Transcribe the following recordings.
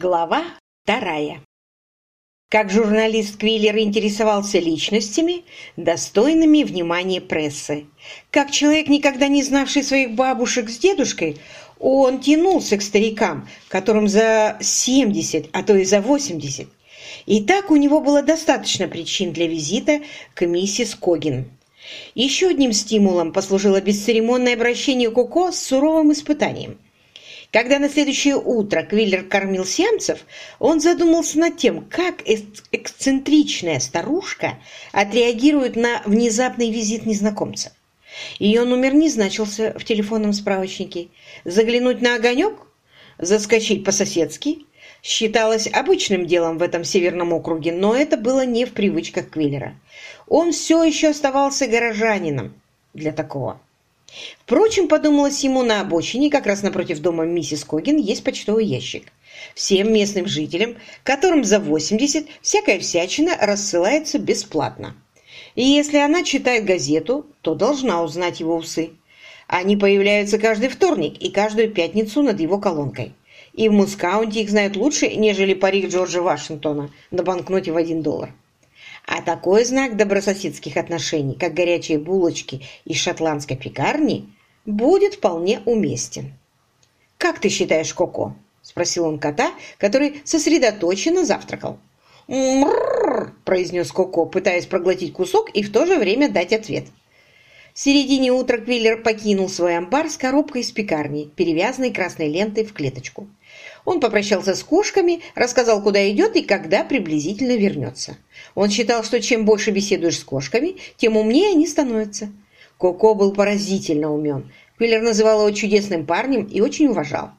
Глава вторая. Как журналист Квиллер интересовался личностями, достойными внимания прессы. Как человек, никогда не знавший своих бабушек с дедушкой, он тянулся к старикам, которым за 70, а то и за 80. И так у него было достаточно причин для визита к миссис Когин. Еще одним стимулом послужило бесцеремонное обращение Коко с суровым испытанием – когда на следующее утро Квиллер кормил сиамцев, он задумался над тем, как эксцентричная старушка отреагирует на внезапный визит незнакомца. Ее номер не значился в телефонном справочнике. Заглянуть на огонек, заскочить по-соседски считалось обычным делом в этом северном округе, но это было не в привычках Квиллера. Он все еще оставался горожанином для такого. Впрочем, подумалось ему на обочине, как раз напротив дома миссис Когин, есть почтовый ящик. Всем местным жителям, которым за 80, всякая всячина рассылается бесплатно. И если она читает газету, то должна узнать его усы. Они появляются каждый вторник и каждую пятницу над его колонкой. И в Мускаунте их знают лучше, нежели парик Джорджа Вашингтона на банкноте в один доллар. А такой знак добрососедских отношений, как горячие булочки из шотландской пекарни, будет вполне уместен. «Как ты считаешь, Коко?» – спросил он кота, который сосредоточенно завтракал. «Мрррр!» – произнес Коко, пытаясь проглотить кусок и в то же время дать ответ. В середине утра Квиллер покинул свой амбар с коробкой из пекарни, перевязанной красной лентой в клеточку. Он попрощался с кошками, рассказал, куда идет и когда приблизительно вернется. Он считал, что чем больше беседуешь с кошками, тем умнее они становятся. Коко был поразительно умен. Квиллер называл его чудесным парнем и очень уважал.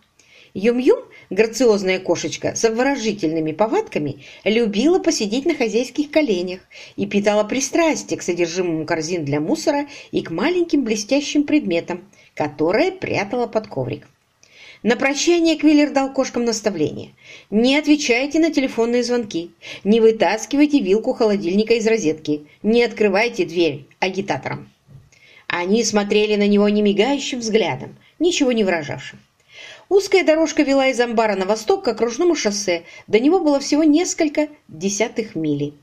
Юм-Юм, грациозная кошечка с обворожительными повадками, любила посидеть на хозяйских коленях и питала пристрастие к содержимому корзин для мусора и к маленьким блестящим предметам, которые прятала под коврик. На прощание Квиллер дал кошкам наставление. Не отвечайте на телефонные звонки, не вытаскивайте вилку холодильника из розетки, не открывайте дверь агитаторам. Они смотрели на него немигающим взглядом, ничего не выражавшим. Узкая дорожка вела из амбара на восток к окружному шоссе, до него было всего несколько десятых мили.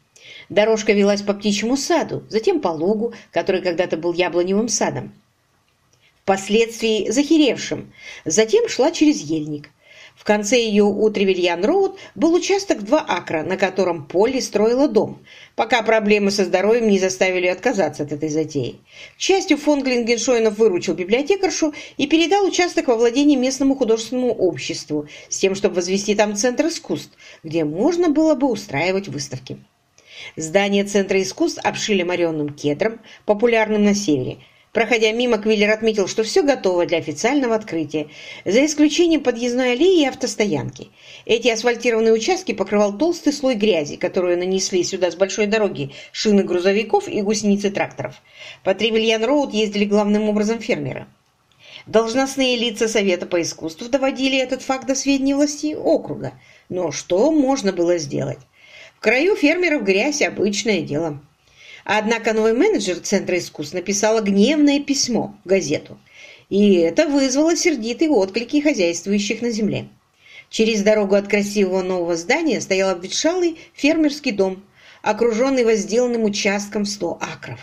Дорожка велась по птичьему саду, затем по лугу, который когда-то был яблоневым садом впоследствии захеревшим. Затем шла через ельник. В конце ее у Тревельян-Роуд был участок два акра, на котором Полли строила дом, пока проблемы со здоровьем не заставили отказаться от этой затеи. К счастью, фонд Клингеншоенов выручил библиотекаршу и передал участок во владение местному художественному обществу с тем, чтобы возвести там центр искусств, где можно было бы устраивать выставки. Здание Центра искусств обшили мореным кедром, популярным на севере – Проходя мимо, Квиллер отметил, что все готово для официального открытия, за исключением подъездной аллеи и автостоянки. Эти асфальтированные участки покрывал толстый слой грязи, которую нанесли сюда с большой дороги шины грузовиков и гусеницы тракторов. По Тревельян-Роуд ездили главным образом фермеры. Должностные лица Совета по искусству доводили этот факт до сведения власти округа. Но что можно было сделать? В краю фермеров грязь – обычное дело. Однако новый менеджер Центра искусств написала гневное письмо в газету, и это вызвало сердитые отклики хозяйствующих на земле. Через дорогу от красивого нового здания стоял обветшалый фермерский дом, окруженный возделанным участком в 100 акров.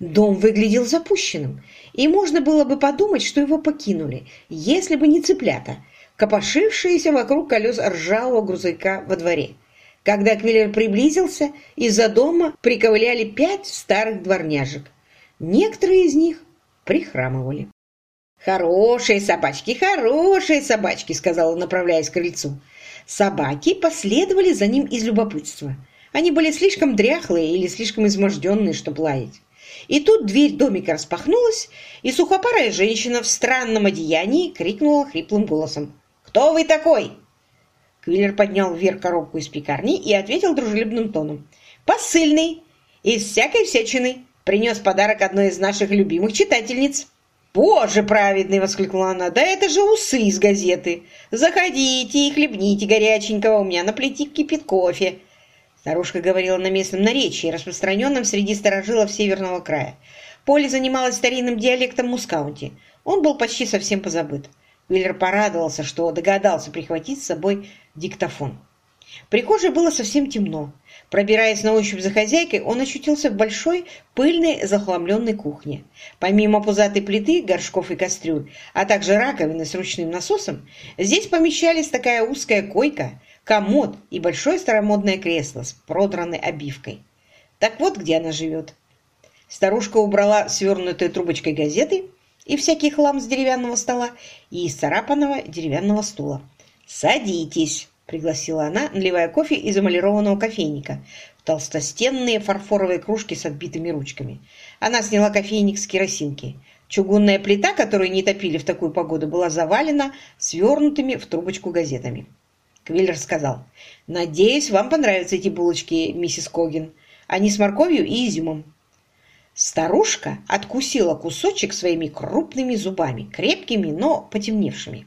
Дом выглядел запущенным, и можно было бы подумать, что его покинули, если бы не цыплята, копошившиеся вокруг колес ржавого грузовика во дворе. Когда Квиллер приблизился, из-за дома приковыляли пять старых дворняжек. Некоторые из них прихрамывали. «Хорошие собачки, хорошие собачки!» — сказал он, направляясь к крыльцу. Собаки последовали за ним из любопытства. Они были слишком дряхлые или слишком изможденные, чтобы лаять. И тут дверь домика распахнулась, и сухопарая женщина в странном одеянии крикнула хриплым голосом. «Кто вы такой?» Квиллер поднял вверх коробку из пекарни и ответил дружелюбным тоном. «Посыльный! Из всякой всячины! Принес подарок одной из наших любимых читательниц!» «Боже праведный!» — воскликнула она. «Да это же усы из газеты! Заходите и хлебните горяченького, у меня на плите кипит кофе!» Старушка говорила на местном наречии, распространенном среди старожилов северного края. Поле занималась старинным диалектом Мускаунти. Он был почти совсем позабыт. Уиллер порадовался, что догадался прихватить с собой диктофон. В прихожей было совсем темно. Пробираясь на ощупь за хозяйкой, он очутился в большой, пыльной, захламленной кухне. Помимо пузатой плиты, горшков и кастрюль, а также раковины с ручным насосом, здесь помещались такая узкая койка, комод и большое старомодное кресло с продранной обивкой. Так вот, где она живет. Старушка убрала свернутой трубочкой газеты и всякий хлам с деревянного стола и из царапанного деревянного стула. «Садитесь!» — пригласила она, наливая кофе из эмалированного кофейника в толстостенные фарфоровые кружки с отбитыми ручками. Она сняла кофейник с керосинки. Чугунная плита, которую не топили в такую погоду, была завалена свернутыми в трубочку газетами. Квиллер сказал, «Надеюсь, вам понравятся эти булочки, миссис Когин. Они с морковью и изюмом». Старушка откусила кусочек своими крупными зубами, крепкими, но потемневшими.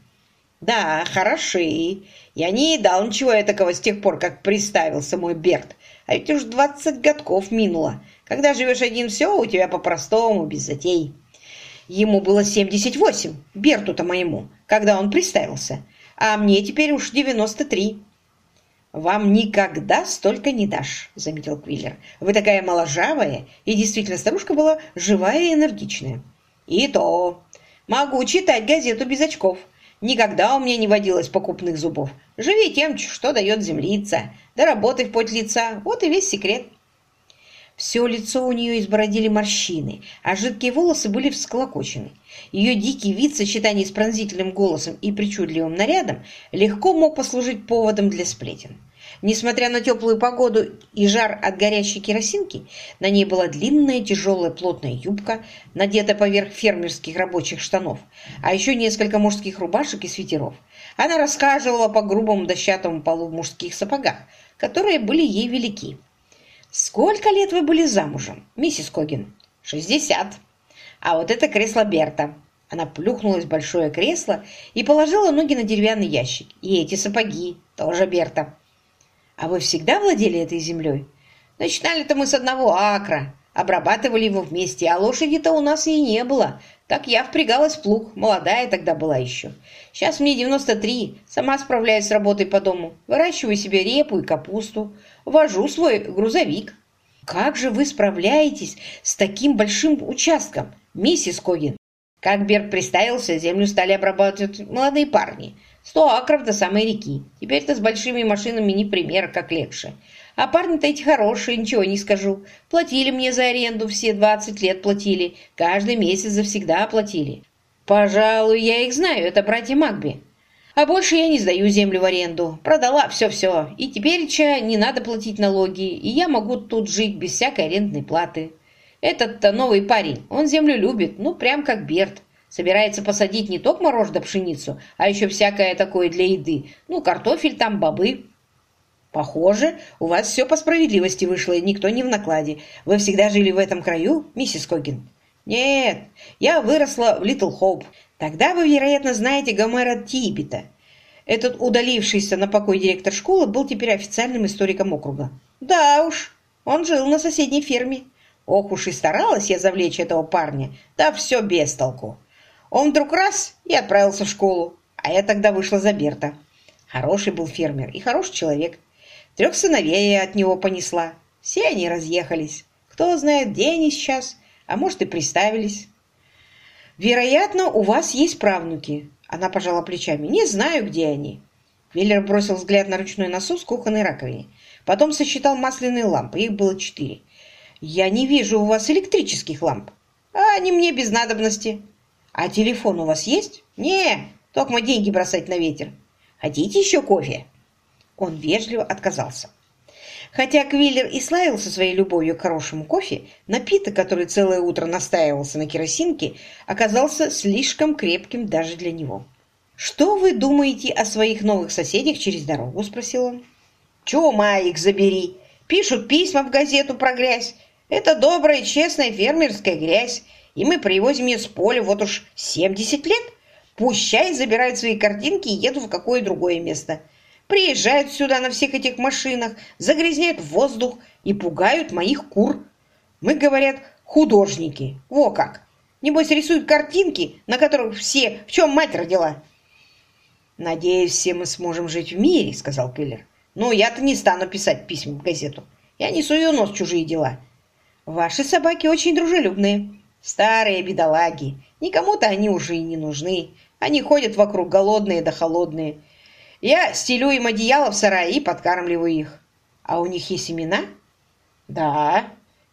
«Да, хороши. Я не едал ничего такого с тех пор, как приставился мой Берт. А ведь уж двадцать годков минуло. Когда живешь один, все у тебя по-простому, без затей». Ему было семьдесят восемь, Берту-то моему, когда он приставился. А мне теперь уж девяносто три. «Вам никогда столько не дашь», — заметил Квиллер. «Вы такая моложавая». И действительно, старушка была живая и энергичная. «И то. Могу читать газету без очков. Никогда у меня не водилось покупных зубов. Живи тем, что дает землица. Да работай в путь лица. Вот и весь секрет. Все лицо у нее избородили морщины, а жидкие волосы были всколокочены. Ее дикий вид в сочетании с пронзительным голосом и причудливым нарядом легко мог послужить поводом для сплетен. Несмотря на теплую погоду и жар от горящей керосинки, на ней была длинная тяжелая плотная юбка, надетая поверх фермерских рабочих штанов, а еще несколько мужских рубашек и свитеров. Она рассказывала по грубому дощатому полу в мужских сапогах, которые были ей велики. «Сколько лет вы были замужем, миссис Когин?» «Шестьдесят. А вот это кресло Берта». Она плюхнулась в большое кресло и положила ноги на деревянный ящик. «И эти сапоги тоже Берта». А вы всегда владели этой землей? Начинали-то мы с одного акра, обрабатывали его вместе, а лошади-то у нас и не было. Так я впрягалась в плуг, молодая тогда была еще. Сейчас мне 93, сама справляюсь с работой по дому. Выращиваю себе репу и капусту, вожу свой грузовик. Как же вы справляетесь с таким большим участком, миссис Когин? Как Берг приставился, землю стали обрабатывать молодые парни. Сто акров до самой реки. Теперь-то с большими машинами не пример, как легче. А парни-то эти хорошие, ничего не скажу. Платили мне за аренду, все 20 лет платили. Каждый месяц завсегда платили. Пожалуй, я их знаю, это братья Макби. А больше я не сдаю землю в аренду. Продала все-все. И теперь, ча, не надо платить налоги, и я могу тут жить без всякой арендной платы. Этот-то новый парень, он землю любит, ну, прям как Берт. Собирается посадить не только морож пшеницу, а еще всякое такое для еды. Ну, картофель там, бобы. Похоже, у вас все по справедливости вышло, и никто не в накладе. Вы всегда жили в этом краю, миссис Когин? Нет, я выросла в Литл Хоуп. Тогда вы, вероятно, знаете Гомера Тибета. Этот удалившийся на покой директор школы был теперь официальным историком округа. Да уж, он жил на соседней ферме. Ох уж и старалась я завлечь этого парня, да все без толку. Он вдруг раз и отправился в школу, а я тогда вышла за Берта. Хороший был фермер и хороший человек. Трех сыновей я от него понесла. Все они разъехались. Кто знает, где они сейчас, а может и приставились. Вероятно, у вас есть правнуки. Она пожала плечами. Не знаю, где они. Веллер бросил взгляд на ручной насос в кухонной раковине. Потом сосчитал масляные лампы. Их было четыре. «Я не вижу у вас электрических ламп. А они мне без надобности. «А телефон у вас есть?» «Не, только мы деньги бросать на ветер. Хотите еще кофе?» Он вежливо отказался. Хотя Квиллер и славился своей любовью к хорошему кофе, напиток, который целое утро настаивался на керосинке, оказался слишком крепким даже для него. «Что вы думаете о своих новых соседях через дорогу?» – спросил он. «Чума их забери! Пишут письма в газету про грязь. Это добрая, честная фермерская грязь и мы привозим ее с поля вот уж 70 лет. Пущай забирают свои картинки и едут в какое другое место. Приезжают сюда на всех этих машинах, загрязняют воздух и пугают моих кур. Мы, говорят, художники. Во как! Небось, рисуют картинки, на которых все, в чем мать родила. «Надеюсь, все мы сможем жить в мире», — сказал Квиллер. «Но я-то не стану писать письма в газету. Я не сую нос в чужие дела. Ваши собаки очень дружелюбные. Старые бедолаги. Никому-то они уже и не нужны. Они ходят вокруг голодные да холодные. Я стелю им одеяло в сарае и подкармливаю их. А у них есть имена? Да.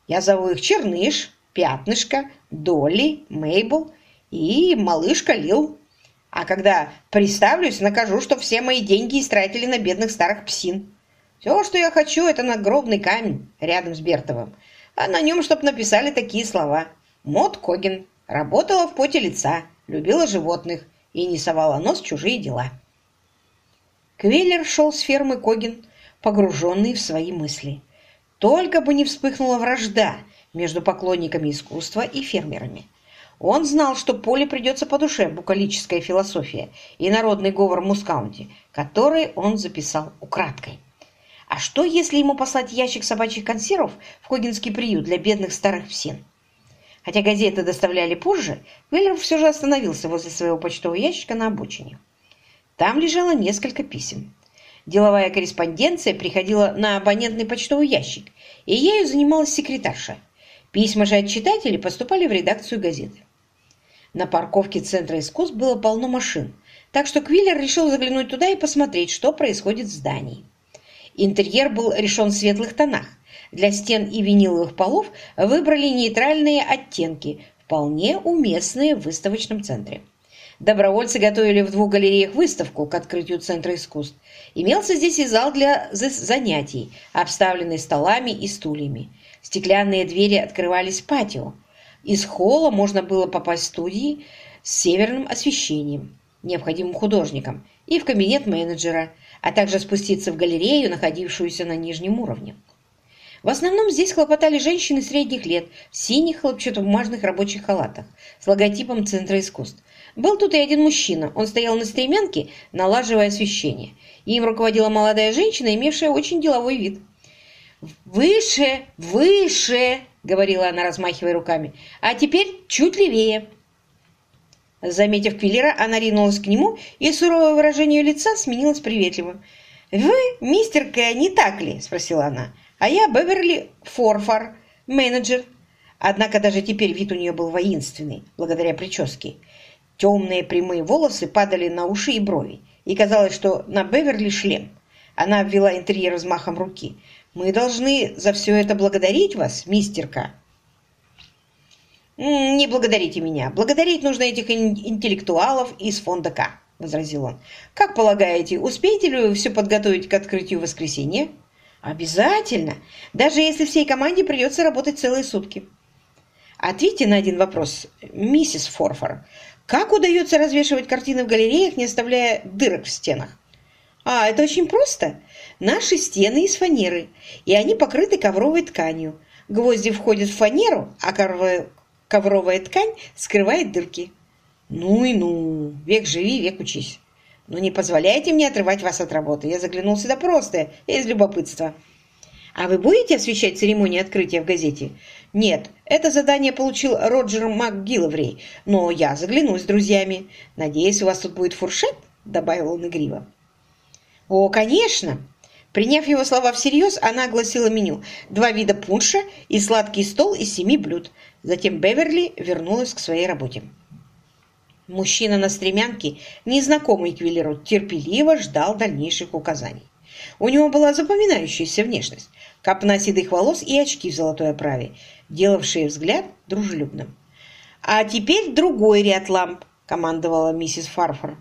Я зову их Черныш, Пятнышко, Долли, Мейбл и малышка Лил. А когда представлюсь, накажу, что все мои деньги истратили на бедных старых псин. Все, что я хочу, это надгробный камень рядом с Бертовым. А на нем, чтоб написали такие слова. Мот Когин. Работала в поте лица, любила животных и не совала нос в чужие дела. Квеллер шел с фермы Когин, погруженный в свои мысли. Только бы не вспыхнула вражда между поклонниками искусства и фермерами. Он знал, что Поле придется по душе букалическая философия и народный говор Мускаунти, который он записал украдкой. А что, если ему послать ящик собачьих консервов в Когинский приют для бедных старых псин? Хотя газеты доставляли позже, Веллер все же остановился возле своего почтового ящика на обочине. Там лежало несколько писем. Деловая корреспонденция приходила на абонентный почтовый ящик, и ею занималась секретарша. Письма же от читателей поступали в редакцию газеты. На парковке Центра искусств было полно машин, так что Квиллер решил заглянуть туда и посмотреть, что происходит в здании. Интерьер был решен в светлых тонах. Для стен и виниловых полов выбрали нейтральные оттенки, вполне уместные в выставочном центре. Добровольцы готовили в двух галереях выставку к открытию Центра искусств. Имелся здесь и зал для занятий, обставленный столами и стульями. Стеклянные двери открывались в патио. Из холла можно было попасть в студии с северным освещением, необходимым художникам, и в кабинет менеджера, а также спуститься в галерею, находившуюся на нижнем уровне. В основном здесь хлопотали женщины средних лет в синих хлопчатобумажных рабочих халатах с логотипом Центра искусств. Был тут и один мужчина. Он стоял на стремянке, налаживая освещение. Им руководила молодая женщина, имевшая очень деловой вид. «Выше! Выше!» — говорила она, размахивая руками. «А теперь чуть левее!» Заметив Квиллера, она ринулась к нему, и суровое выражение лица сменилось приветливым. «Вы мистер К, не так ли?» – спросила она. «А я Беверли Форфар, менеджер». Однако даже теперь вид у нее был воинственный, благодаря прическе. Темные прямые волосы падали на уши и брови, и казалось, что на Беверли шлем. Она обвела интерьер взмахом руки. «Мы должны за все это благодарить вас, мистер К». «Не благодарите меня. Благодарить нужно этих интеллектуалов из фонда К», — возразил он. «Как полагаете, успеете ли вы все подготовить к открытию воскресенья?» «Обязательно, даже если всей команде придется работать целые сутки». Ответьте на один вопрос, миссис Форфор. Как удается развешивать картины в галереях, не оставляя дырок в стенах? А, это очень просто. Наши стены из фанеры, и они покрыты ковровой тканью. Гвозди входят в фанеру, а ковровая ковровая ткань скрывает дырки. Ну и ну, век живи, век учись. Но не позволяйте мне отрывать вас от работы. Я заглянул сюда просто, из любопытства. А вы будете освещать церемонию открытия в газете? Нет, это задание получил Роджер МакГилловрей, но я загляну с друзьями. Надеюсь, у вас тут будет фуршет? Добавил он игриво. О, конечно! Приняв его слова всерьез, она огласила меню. Два вида пунша и сладкий стол из семи блюд. Затем Беверли вернулась к своей работе. Мужчина на стремянке, незнакомый Квиллеру, терпеливо ждал дальнейших указаний. У него была запоминающаяся внешность, копна седых волос и очки в золотой оправе, делавшие взгляд дружелюбным. «А теперь другой ряд ламп», — командовала миссис Фарфор,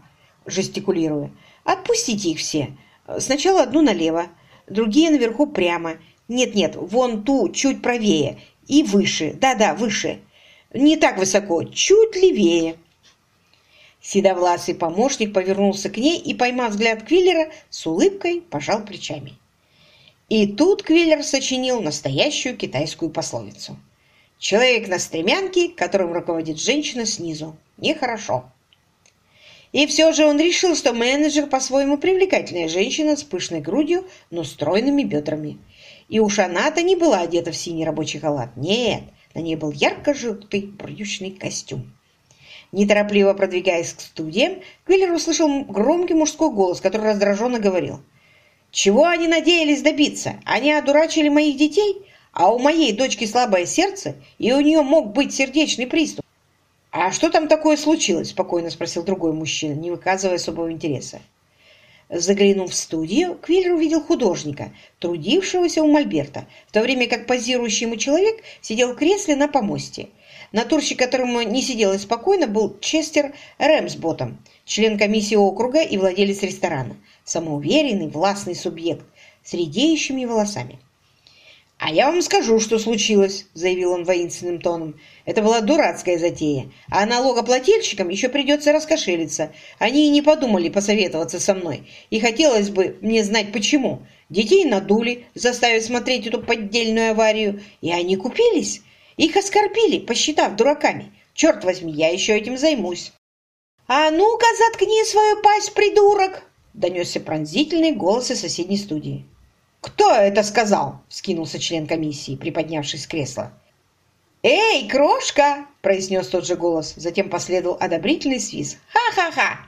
жестикулируя. «Отпустите их все. Сначала одну налево, другие наверху прямо. Нет-нет, вон ту чуть правее и выше. Да-да, выше. Не так высоко, чуть левее». Седовласый помощник повернулся к ней и, поймав взгляд Квиллера, с улыбкой пожал плечами. И тут Квиллер сочинил настоящую китайскую пословицу. «Человек на стремянке, которым руководит женщина снизу. Нехорошо». И все же он решил, что менеджер по-своему привлекательная женщина с пышной грудью, но стройными бедрами. И уж она-то не была одета в синий рабочий халат. Нет, на ней был ярко-желтый брючный костюм. Неторопливо продвигаясь к студиям, Квиллер услышал громкий мужской голос, который раздраженно говорил. «Чего они надеялись добиться? Они одурачили моих детей, а у моей дочки слабое сердце, и у нее мог быть сердечный приступ». «А что там такое случилось?» – спокойно спросил другой мужчина, не выказывая особого интереса. Заглянув в студию, Квиллер увидел художника, трудившегося у Мольберта, в то время как позирующий ему человек сидел в кресле на помосте. Натурщик, которому не сиделось спокойно, был Честер Рэмсботом, член комиссии округа и владелец ресторана, самоуверенный, властный субъект с редеющими волосами. «А я вам скажу, что случилось», — заявил он воинственным тоном. «Это была дурацкая затея, а налогоплательщикам еще придется раскошелиться. Они и не подумали посоветоваться со мной, и хотелось бы мне знать, почему. Детей надули, заставив смотреть эту поддельную аварию, и они купились. Их оскорбили, посчитав дураками. Черт возьми, я еще этим займусь». «А ну-ка, заткни свою пасть, придурок!» — донесся пронзительный голос из соседней студии. «Кто это сказал?» – вскинулся член комиссии, приподнявшись с кресла. «Эй, крошка!» – произнес тот же голос. Затем последовал одобрительный свист. «Ха-ха-ха!»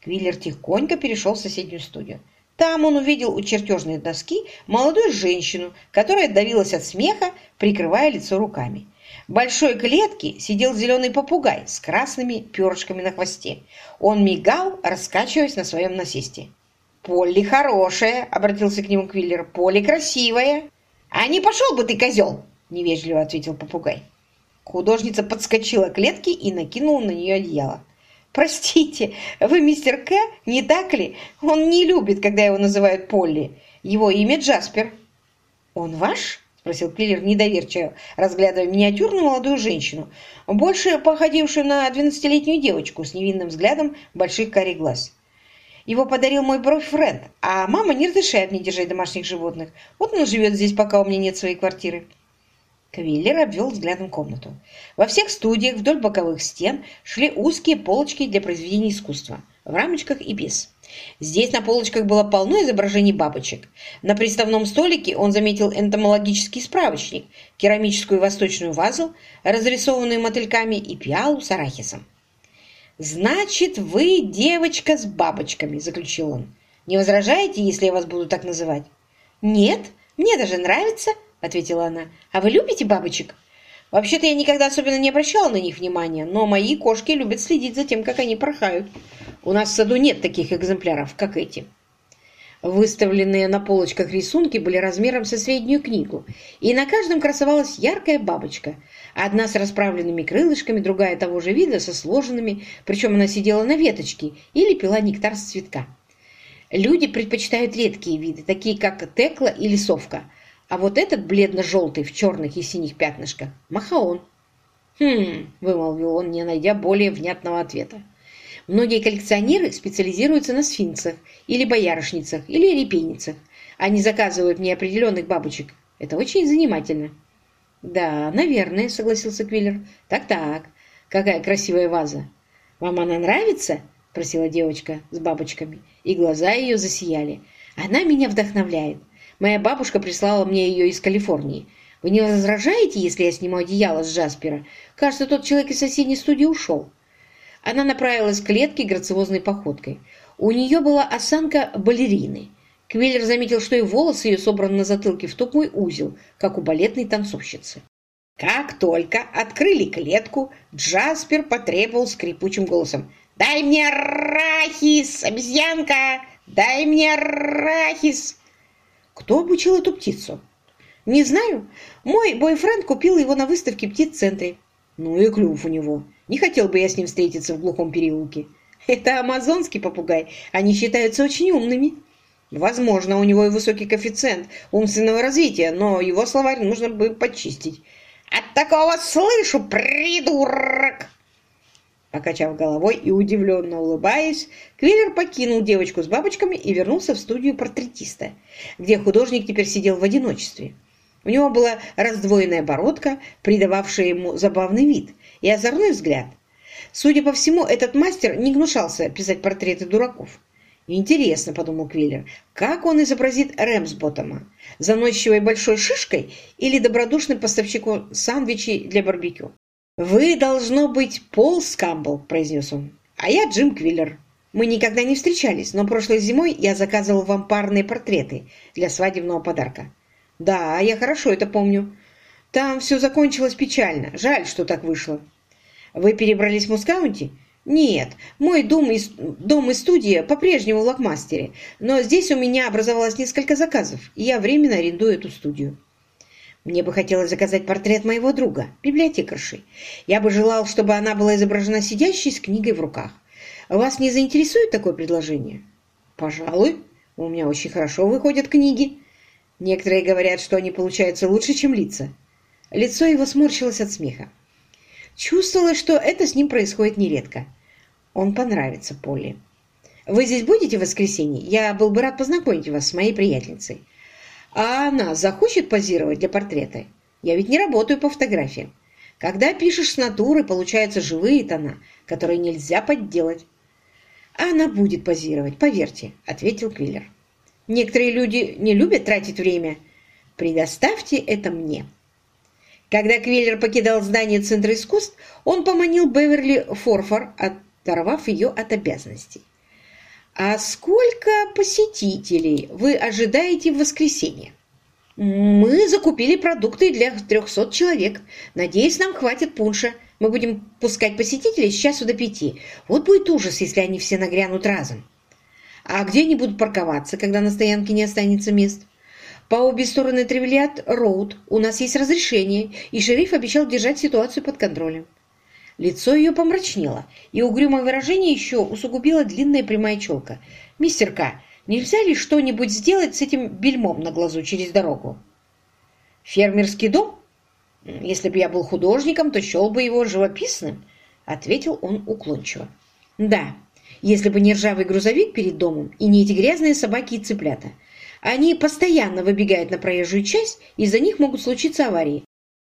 Квиллер тихонько перешел в соседнюю студию. Там он увидел у чертежной доски молодую женщину, которая давилась от смеха, прикрывая лицо руками. В большой клетке сидел зеленый попугай с красными перышками на хвосте. Он мигал, раскачиваясь на своем насесте. «Полли хорошая», — обратился к нему Квиллер. «Полли красивая». «А не пошел бы ты, козел!» — невежливо ответил попугай. Художница подскочила к клетке и накинула на нее одеяло. «Простите, вы мистер К, не так ли? Он не любит, когда его называют Полли. Его имя Джаспер». «Он ваш?» — спросил Квиллер недоверчиво, разглядывая миниатюрную молодую женщину, больше походившую на двенадцатилетнюю девочку с невинным взглядом больших карих глаз. Его подарил мой бойфренд, а мама не разрешает мне держать домашних животных. Вот он живет здесь, пока у меня нет своей квартиры». Квиллер обвел взглядом комнату. Во всех студиях вдоль боковых стен шли узкие полочки для произведений искусства, в рамочках и без. Здесь на полочках было полно изображений бабочек. На приставном столике он заметил энтомологический справочник, керамическую восточную вазу, разрисованную мотыльками и пиалу с арахисом. «Значит, вы девочка с бабочками», — заключил он. «Не возражаете, если я вас буду так называть?» «Нет, мне даже нравится», — ответила она. «А вы любите бабочек?» «Вообще-то я никогда особенно не обращала на них внимания, но мои кошки любят следить за тем, как они порхают. У нас в саду нет таких экземпляров, как эти». Выставленные на полочках рисунки были размером со среднюю книгу, и на каждом красовалась яркая бабочка. Одна с расправленными крылышками, другая того же вида, со сложенными, причем она сидела на веточке или пила нектар с цветка. Люди предпочитают редкие виды, такие как текла или совка, а вот этот бледно-желтый в черных и синих пятнышках – махаон. «Хм», – вымолвил он, не найдя более внятного ответа. Многие коллекционеры специализируются на сфинксах или боярышницах или репейницах. Они заказывают мне определенных бабочек. Это очень занимательно. Да, наверное, согласился Квиллер. Так-так, какая красивая ваза. Вам она нравится? Просила девочка с бабочками, и глаза ее засияли. Она меня вдохновляет. Моя бабушка прислала мне ее из Калифорнии. Вы не возражаете, если я сниму одеяло с Джаспера? Кажется, тот человек из соседней студии ушел. Она направилась к клетке грациозной походкой. У нее была осанка балерины. Квиллер заметил, что и волосы ее собраны на затылке в тупой узел, как у балетной танцовщицы. Как только открыли клетку, Джаспер потребовал скрипучим голосом. «Дай мне арахис, обезьянка! Дай мне арахис!» Кто обучил эту птицу? Не знаю. Мой бойфренд купил его на выставке птиц-центре. Ну и клюв у него. Не хотел бы я с ним встретиться в глухом переулке. Это амазонский попугай. Они считаются очень умными. Возможно, у него и высокий коэффициент умственного развития, но его словарь нужно бы почистить. От такого слышу, придурок! Покачав головой и удивленно улыбаясь, Квиллер покинул девочку с бабочками и вернулся в студию портретиста, где художник теперь сидел в одиночестве. У него была раздвоенная бородка, придававшая ему забавный вид, и озорной взгляд. Судя по всему, этот мастер не гнушался писать портреты дураков. «Интересно», — подумал Квиллер, — «как он изобразит Рэмсботтома? Заносчивой большой шишкой или добродушным поставщиком сандвичей для барбекю?» «Вы, должно быть, Пол Скамбл», — произнес он. «А я Джим Квиллер. Мы никогда не встречались, но прошлой зимой я заказывал вам парные портреты для свадебного подарка». «Да, я хорошо это помню. Там все закончилось печально. Жаль, что так вышло». «Вы перебрались в Мускаунти?» «Нет, мой дом и, дом и студия по-прежнему в Лакмастере, но здесь у меня образовалось несколько заказов, и я временно арендую эту студию». Мне бы хотелось заказать портрет моего друга, библиотекарши. Я бы желал, чтобы она была изображена сидящей с книгой в руках. Вас не заинтересует такое предложение? Пожалуй. У меня очень хорошо выходят книги. Некоторые говорят, что они получаются лучше, чем лица. Лицо его сморщилось от смеха. Чувствовалось, что это с ним происходит нередко. Он понравится Полли. «Вы здесь будете в воскресенье? Я был бы рад познакомить вас с моей приятельницей». А она захочет позировать для портрета? Я ведь не работаю по фотографиям. Когда пишешь с натуры, получаются живые тона, которые нельзя подделать. А она будет позировать, поверьте, ответил Квиллер. Некоторые люди не любят тратить время. Предоставьте это мне. Когда Квиллер покидал здание Центра искусств, он поманил Беверли Форфор, оторвав ее от обязанностей. «А сколько посетителей вы ожидаете в воскресенье?» «Мы закупили продукты для 300 человек. Надеюсь, нам хватит пунша. Мы будем пускать посетителей с часу до пяти. Вот будет ужас, если они все нагрянут разом. А где они будут парковаться, когда на стоянке не останется мест?» По обе стороны Тревелиат Роуд у нас есть разрешение, и шериф обещал держать ситуацию под контролем. Лицо ее помрачнело, и угрюмое выражение еще усугубила длинная прямая челка. «Мистер К, нельзя ли что-нибудь сделать с этим бельмом на глазу через дорогу?» «Фермерский дом? Если бы я был художником, то счел бы его живописным», — ответил он уклончиво. «Да, если бы не ржавый грузовик перед домом и не эти грязные собаки и цыплята. Они постоянно выбегают на проезжую часть, из-за них могут случиться аварии.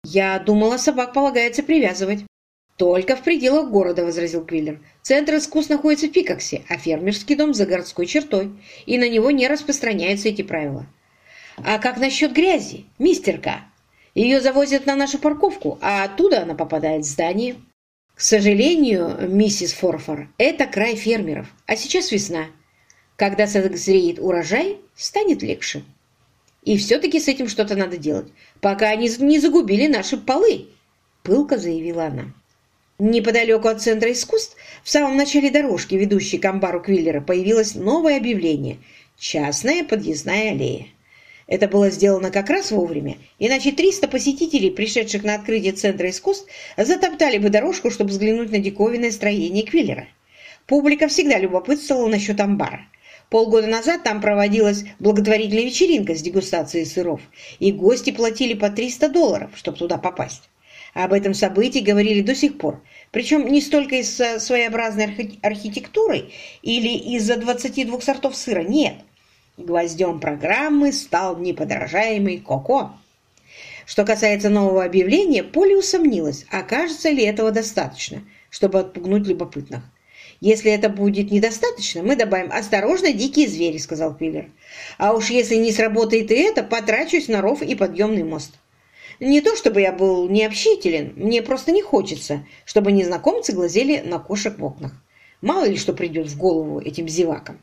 Я думала, собак полагается привязывать». «Только в пределах города», — возразил Квиллер. «Центр искусств находится в Пикоксе, а фермерский дом за городской чертой, и на него не распространяются эти правила». «А как насчет грязи, мистер К? Ее завозят на нашу парковку, а оттуда она попадает в здание». «К сожалению, миссис Форфор, это край фермеров, а сейчас весна. Когда созреет урожай, станет легче. И все-таки с этим что-то надо делать, пока они не загубили наши полы», — пылко заявила она. Неподалеку от Центра искусств, в самом начале дорожки, ведущей к амбару Квиллера, появилось новое объявление «Частная подъездная аллея». Это было сделано как раз вовремя, иначе 300 посетителей, пришедших на открытие Центра искусств, затоптали бы дорожку, чтобы взглянуть на диковинное строение Квиллера. Публика всегда любопытствовала насчет амбара. Полгода назад там проводилась благотворительная вечеринка с дегустацией сыров, и гости платили по 300 долларов, чтобы туда попасть. Об этом событии говорили до сих пор, причем не столько из-за своеобразной архитектуры или из-за 22 сортов сыра, нет. Гвоздем программы стал неподражаемый Коко. Что касается нового объявления, Поля усомнилась, окажется ли этого достаточно, чтобы отпугнуть любопытных. «Если это будет недостаточно, мы добавим «Осторожно, дикие звери», — сказал Пиллер. «А уж если не сработает и это, потрачусь на ров и подъемный мост». Не то чтобы я был необщителен, мне просто не хочется, чтобы незнакомцы глазели на кошек в окнах. Мало ли что придет в голову этим зевакам.